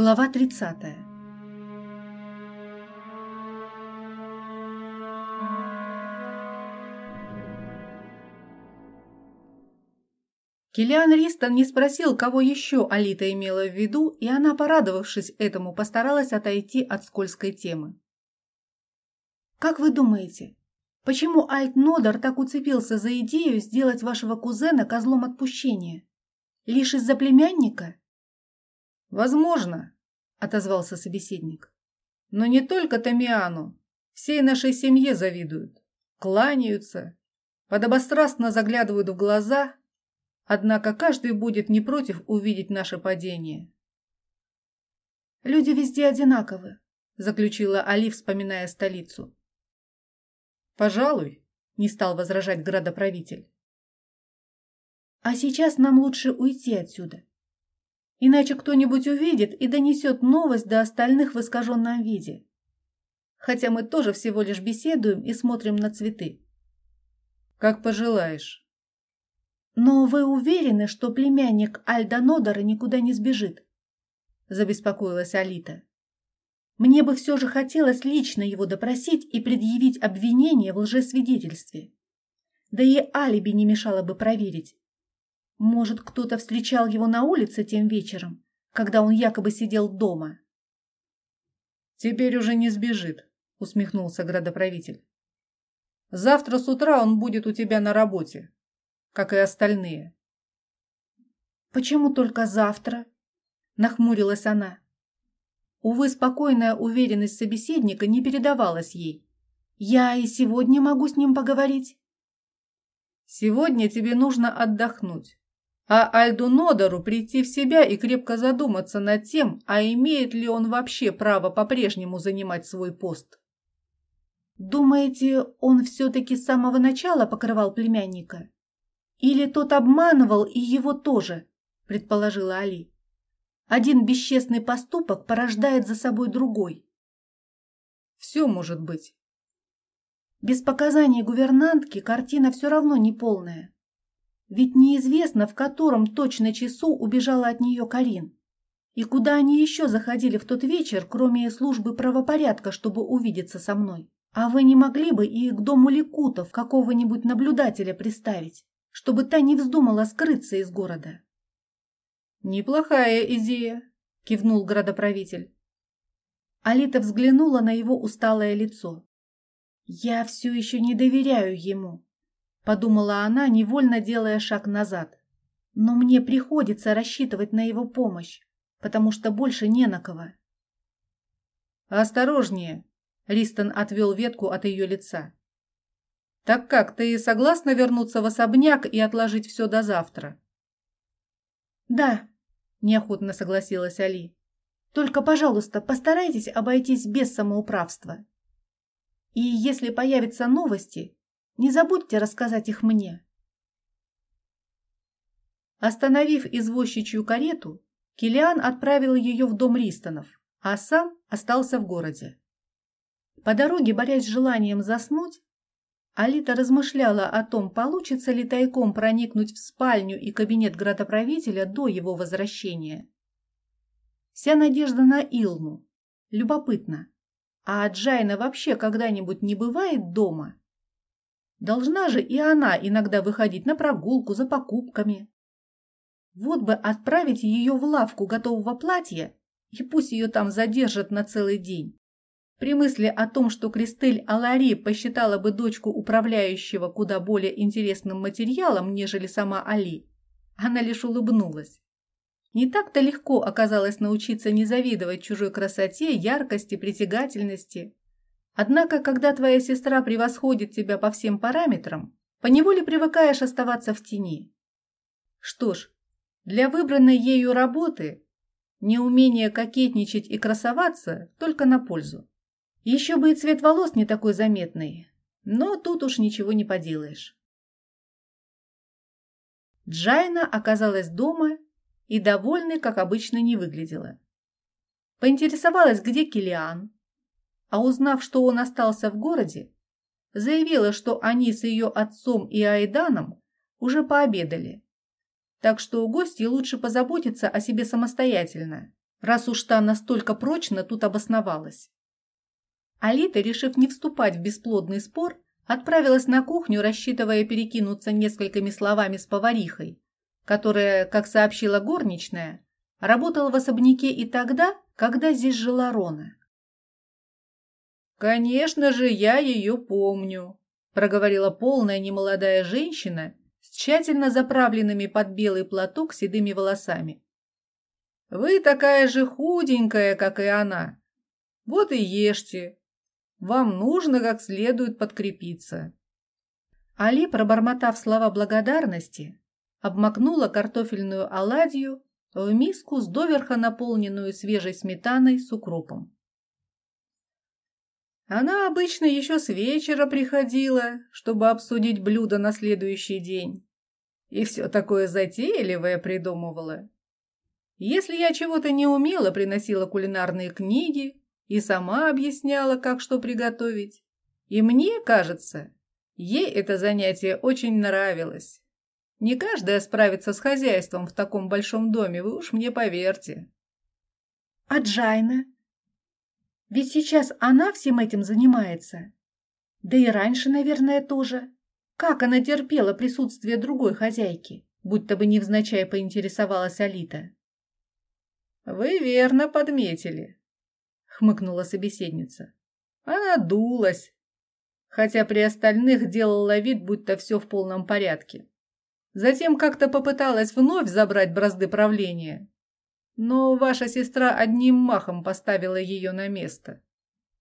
Глава 30. Килиан Ристон не спросил, кого еще Алита имела в виду, и она, порадовавшись этому, постаралась отойти от скользкой темы. «Как вы думаете, почему Альт Нодор так уцепился за идею сделать вашего кузена козлом отпущения? Лишь из-за племянника?» «Возможно», — отозвался собеседник. «Но не только Тамиану. Всей нашей семье завидуют, кланяются, подобострастно заглядывают в глаза, однако каждый будет не против увидеть наше падение». «Люди везде одинаковы», — заключила Али, вспоминая столицу. «Пожалуй», — не стал возражать градоправитель. «А сейчас нам лучше уйти отсюда. Иначе кто-нибудь увидит и донесет новость до остальных в искаженном виде. Хотя мы тоже всего лишь беседуем и смотрим на цветы. Как пожелаешь. Но вы уверены, что племянник Альда Нодора никуда не сбежит? Забеспокоилась Алита. Мне бы все же хотелось лично его допросить и предъявить обвинение в лжесвидетельстве. Да и алиби не мешало бы проверить. Может, кто-то встречал его на улице тем вечером, когда он якобы сидел дома? «Теперь уже не сбежит», — усмехнулся градоправитель. «Завтра с утра он будет у тебя на работе, как и остальные». «Почему только завтра?» — нахмурилась она. Увы, спокойная уверенность собеседника не передавалась ей. «Я и сегодня могу с ним поговорить?» «Сегодня тебе нужно отдохнуть а Альду Нодору прийти в себя и крепко задуматься над тем, а имеет ли он вообще право по-прежнему занимать свой пост. «Думаете, он все-таки с самого начала покрывал племянника? Или тот обманывал и его тоже?» – предположила Али. «Один бесчестный поступок порождает за собой другой». «Все может быть». Без показаний гувернантки картина все равно неполная. Ведь неизвестно, в котором точно часу убежала от нее Карин. И куда они еще заходили в тот вечер, кроме службы правопорядка, чтобы увидеться со мной? А вы не могли бы и к дому Ликутов какого-нибудь наблюдателя приставить, чтобы та не вздумала скрыться из города? «Неплохая идея», – кивнул градоправитель. Алита взглянула на его усталое лицо. «Я все еще не доверяю ему», подумала она, невольно делая шаг назад. Но мне приходится рассчитывать на его помощь, потому что больше не на кого. Осторожнее, Ристон отвел ветку от ее лица. Так как, ты согласна вернуться в особняк и отложить все до завтра? Да, неохотно согласилась Али. Только, пожалуйста, постарайтесь обойтись без самоуправства. И если появятся новости, не забудьте рассказать их мне. Остановив извозчичью карету, Килиан отправил ее в дом Ристонов, а сам остался в городе. По дороге, борясь с желанием заснуть, Алита размышляла о том, получится ли тайком проникнуть в спальню и кабинет градоправителя до его возвращения. Вся надежда на Илну. Любопытно. А Джайна вообще когда-нибудь не бывает дома? Должна же и она иногда выходить на прогулку за покупками. Вот бы отправить ее в лавку готового платья, и пусть ее там задержат на целый день. При мысли о том, что Кристель Алари посчитала бы дочку управляющего куда более интересным материалом, нежели сама Али, она лишь улыбнулась. Не так-то легко оказалось научиться не завидовать чужой красоте, яркости, притягательности. Однако, когда твоя сестра превосходит тебя по всем параметрам, поневоле привыкаешь оставаться в тени. Что ж, для выбранной ею работы неумение кокетничать и красоваться только на пользу. Еще бы и цвет волос не такой заметный, но тут уж ничего не поделаешь. Джайна оказалась дома и довольной, как обычно, не выглядела. Поинтересовалась, где Килиан, а узнав, что он остался в городе, заявила, что они с ее отцом и Айданом уже пообедали. Так что гости лучше позаботиться о себе самостоятельно, раз уж та настолько прочно тут обосновалась. Алита, решив не вступать в бесплодный спор, отправилась на кухню, рассчитывая перекинуться несколькими словами с поварихой, которая, как сообщила горничная, работала в особняке и тогда, когда здесь жила Рона. «Конечно же, я ее помню», – проговорила полная немолодая женщина с тщательно заправленными под белый платок седыми волосами. «Вы такая же худенькая, как и она. Вот и ешьте. Вам нужно как следует подкрепиться». Али, пробормотав слова благодарности, обмакнула картофельную оладью в миску с доверха наполненную свежей сметаной с укропом. Она обычно еще с вечера приходила, чтобы обсудить блюдо на следующий день. И все такое затейливое придумывала. Если я чего-то не умела, приносила кулинарные книги и сама объясняла, как что приготовить. И мне кажется, ей это занятие очень нравилось. Не каждая справится с хозяйством в таком большом доме, вы уж мне поверьте. А Джайна? Ведь сейчас она всем этим занимается. Да и раньше, наверное, тоже. Как она терпела присутствие другой хозяйки, будто бы невзначай поинтересовалась Алита. «Вы верно подметили», — хмыкнула собеседница. Она дулась, хотя при остальных делала вид, будто все в полном порядке. Затем как-то попыталась вновь забрать бразды правления, но ваша сестра одним махом поставила ее на место.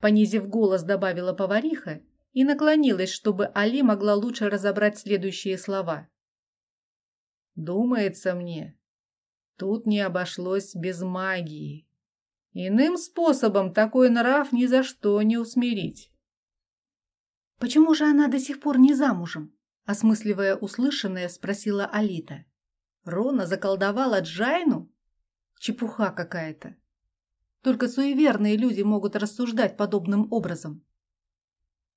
Понизив голос, добавила повариха и наклонилась, чтобы Али могла лучше разобрать следующие слова. Думается мне, тут не обошлось без магии. Иным способом такой нрав ни за что не усмирить. «Почему же она до сих пор не замужем?» Осмысливая услышанное, спросила Алита. «Рона заколдовала Джайну?» Чепуха какая-то. Только суеверные люди могут рассуждать подобным образом.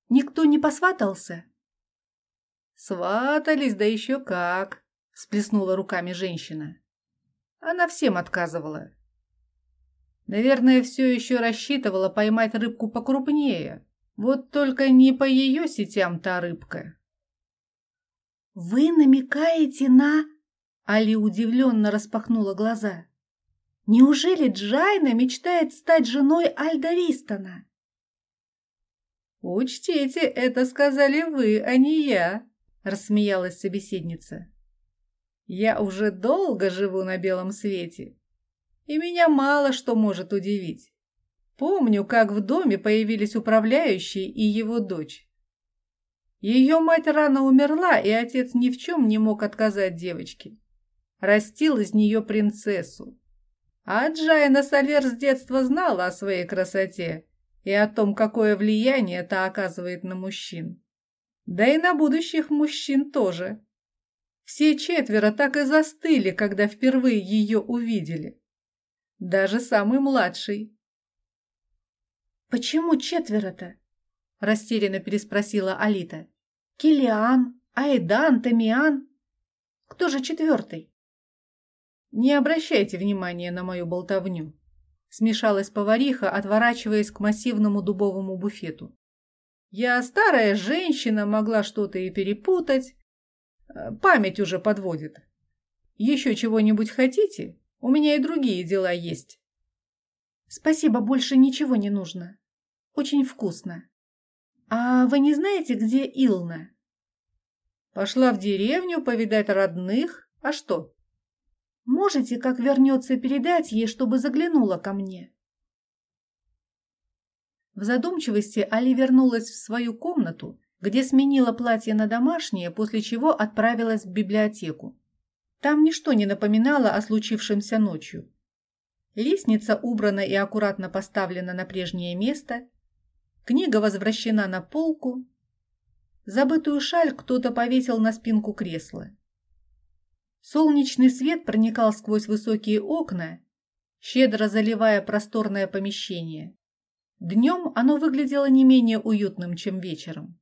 Никто не посватался? Сватались, да еще как, всплеснула руками женщина. Она всем отказывала. Наверное, все еще рассчитывала поймать рыбку покрупнее. Вот только не по ее сетям та рыбка. «Вы намекаете на...» Али удивленно распахнула глаза. Неужели Джайна мечтает стать женой Альда Ристона? «Учтите, это сказали вы, а не я», — рассмеялась собеседница. «Я уже долго живу на белом свете, и меня мало что может удивить. Помню, как в доме появились управляющий и его дочь. Ее мать рано умерла, и отец ни в чем не мог отказать девочке. Растил из нее принцессу. А Джайна Солер с детства знала о своей красоте и о том, какое влияние та оказывает на мужчин. Да и на будущих мужчин тоже. Все четверо так и застыли, когда впервые ее увидели. Даже самый младший. «Почему четверо-то?» – растерянно переспросила Алита. «Килиан, Айдан, Тамиан. Кто же четвертый?» Не обращайте внимания на мою болтовню. Смешалась повариха, отворачиваясь к массивному дубовому буфету. Я старая женщина, могла что-то и перепутать. Э, память уже подводит. Еще чего-нибудь хотите? У меня и другие дела есть. Спасибо, больше ничего не нужно. Очень вкусно. А вы не знаете, где Илна? Пошла в деревню повидать родных. А что? Можете, как вернется, передать ей, чтобы заглянула ко мне?» В задумчивости Али вернулась в свою комнату, где сменила платье на домашнее, после чего отправилась в библиотеку. Там ничто не напоминало о случившемся ночью. Лестница убрана и аккуратно поставлена на прежнее место, книга возвращена на полку, забытую шаль кто-то повесил на спинку кресла. Солнечный свет проникал сквозь высокие окна, щедро заливая просторное помещение. Днем оно выглядело не менее уютным, чем вечером.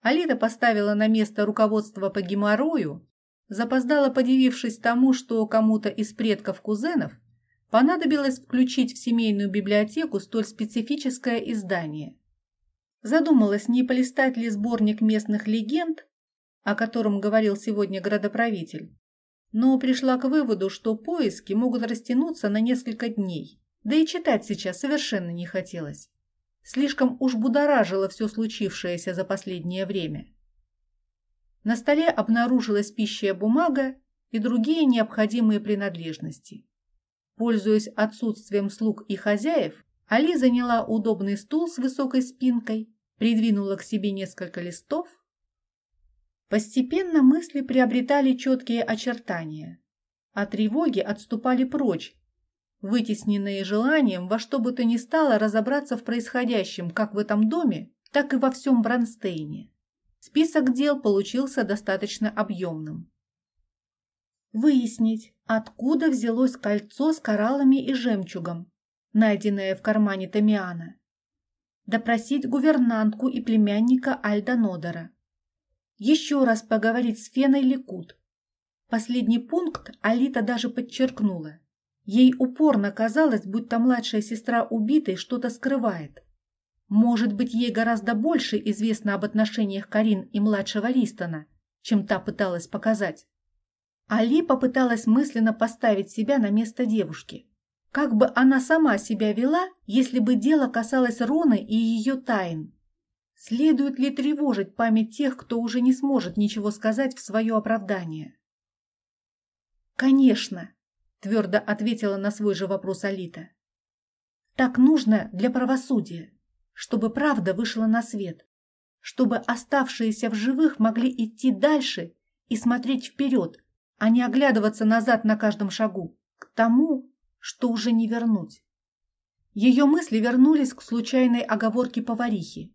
Алита поставила на место руководство по геморрою, запоздала, подивившись тому, что кому-то из предков-кузенов понадобилось включить в семейную библиотеку столь специфическое издание. Задумалась, не полистать ли сборник местных легенд, о котором говорил сегодня градоправитель, но пришла к выводу, что поиски могут растянуться на несколько дней, да и читать сейчас совершенно не хотелось. Слишком уж будоражило все случившееся за последнее время. На столе обнаружилась пищая бумага и другие необходимые принадлежности. Пользуясь отсутствием слуг и хозяев, Али заняла удобный стул с высокой спинкой, придвинула к себе несколько листов. Постепенно мысли приобретали четкие очертания, а тревоги отступали прочь, вытесненные желанием во что бы то ни стало разобраться в происходящем как в этом доме, так и во всем Бронстейне. Список дел получился достаточно объемным. Выяснить, откуда взялось кольцо с кораллами и жемчугом, найденное в кармане Тамиана. Допросить гувернантку и племянника Альда Нодера. Еще раз поговорить с Феной Ликут. Последний пункт Алита даже подчеркнула. Ей упорно казалось, будто младшая сестра убитой что-то скрывает. Может быть, ей гораздо больше известно об отношениях Карин и младшего Листона, чем та пыталась показать. Али попыталась мысленно поставить себя на место девушки. Как бы она сама себя вела, если бы дело касалось Роны и ее тайн? Следует ли тревожить память тех, кто уже не сможет ничего сказать в свое оправдание? «Конечно», – твердо ответила на свой же вопрос Алита. «Так нужно для правосудия, чтобы правда вышла на свет, чтобы оставшиеся в живых могли идти дальше и смотреть вперед, а не оглядываться назад на каждом шагу, к тому, что уже не вернуть. Ее мысли вернулись к случайной оговорке поварихи.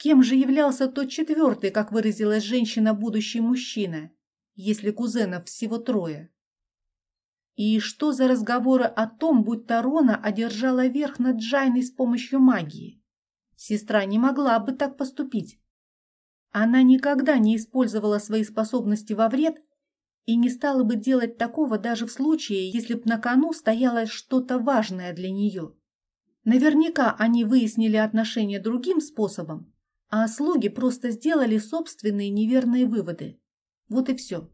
Кем же являлся тот четвертый, как выразилась женщина, будущий мужчина, если кузенов всего трое? И что за разговоры о том, будь Тарона одержала верх над Джайной с помощью магии? Сестра не могла бы так поступить. Она никогда не использовала свои способности во вред и не стала бы делать такого даже в случае, если б на кону стояло что-то важное для нее. Наверняка они выяснили отношения другим способом, а слуги просто сделали собственные неверные выводы. Вот и все.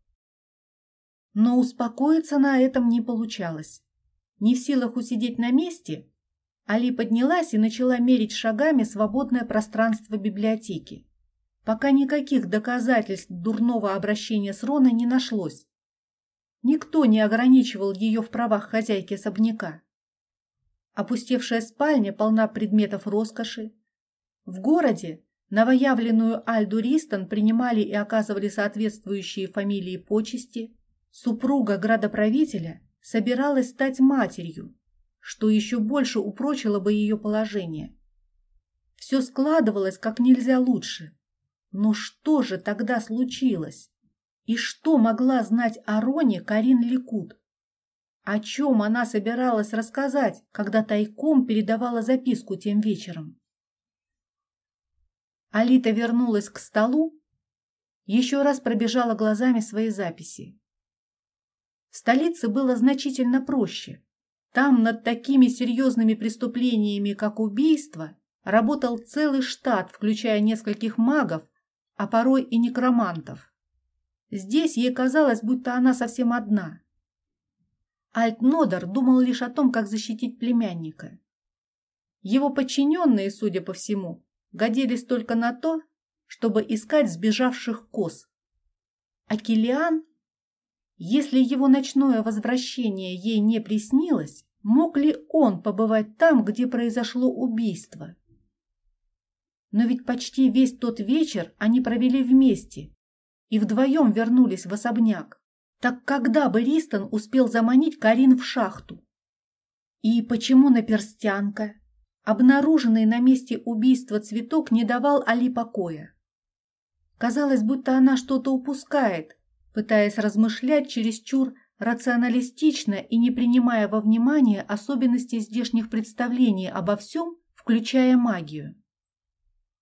Но успокоиться на этом не получалось. Не в силах усидеть на месте, Али поднялась и начала мерить шагами свободное пространство библиотеки пока никаких доказательств дурного обращения с Роной не нашлось. Никто не ограничивал ее в правах хозяйки особняка. Опустевшая спальня полна предметов роскоши. В городе новоявленную Альду Ристон принимали и оказывали соответствующие фамилии почести. Супруга градоправителя собиралась стать матерью, что еще больше упрочило бы ее положение. Все складывалось как нельзя лучше. Но что же тогда случилось? И что могла знать о Роне Карин Ликут? О чем она собиралась рассказать, когда тайком передавала записку тем вечером? Алита вернулась к столу, еще раз пробежала глазами свои записи. В столице было значительно проще. Там над такими серьезными преступлениями, как убийство, работал целый штат, включая нескольких магов, а порой и некромантов. Здесь ей казалось, будто она совсем одна. Альтнодер думал лишь о том, как защитить племянника. Его подчиненные, судя по всему, годились только на то, чтобы искать сбежавших коз. А Килиан, если его ночное возвращение ей не приснилось, мог ли он побывать там, где произошло убийство? Но ведь почти весь тот вечер они провели вместе и вдвоем вернулись в особняк. Так когда бы Ристон успел заманить Карин в шахту? И почему наперстянка? Обнаруженный на месте убийства цветок не давал Али покоя. Казалось, будто она что-то упускает, пытаясь размышлять чересчур рационалистично и не принимая во внимание особенности здешних представлений обо всем, включая магию.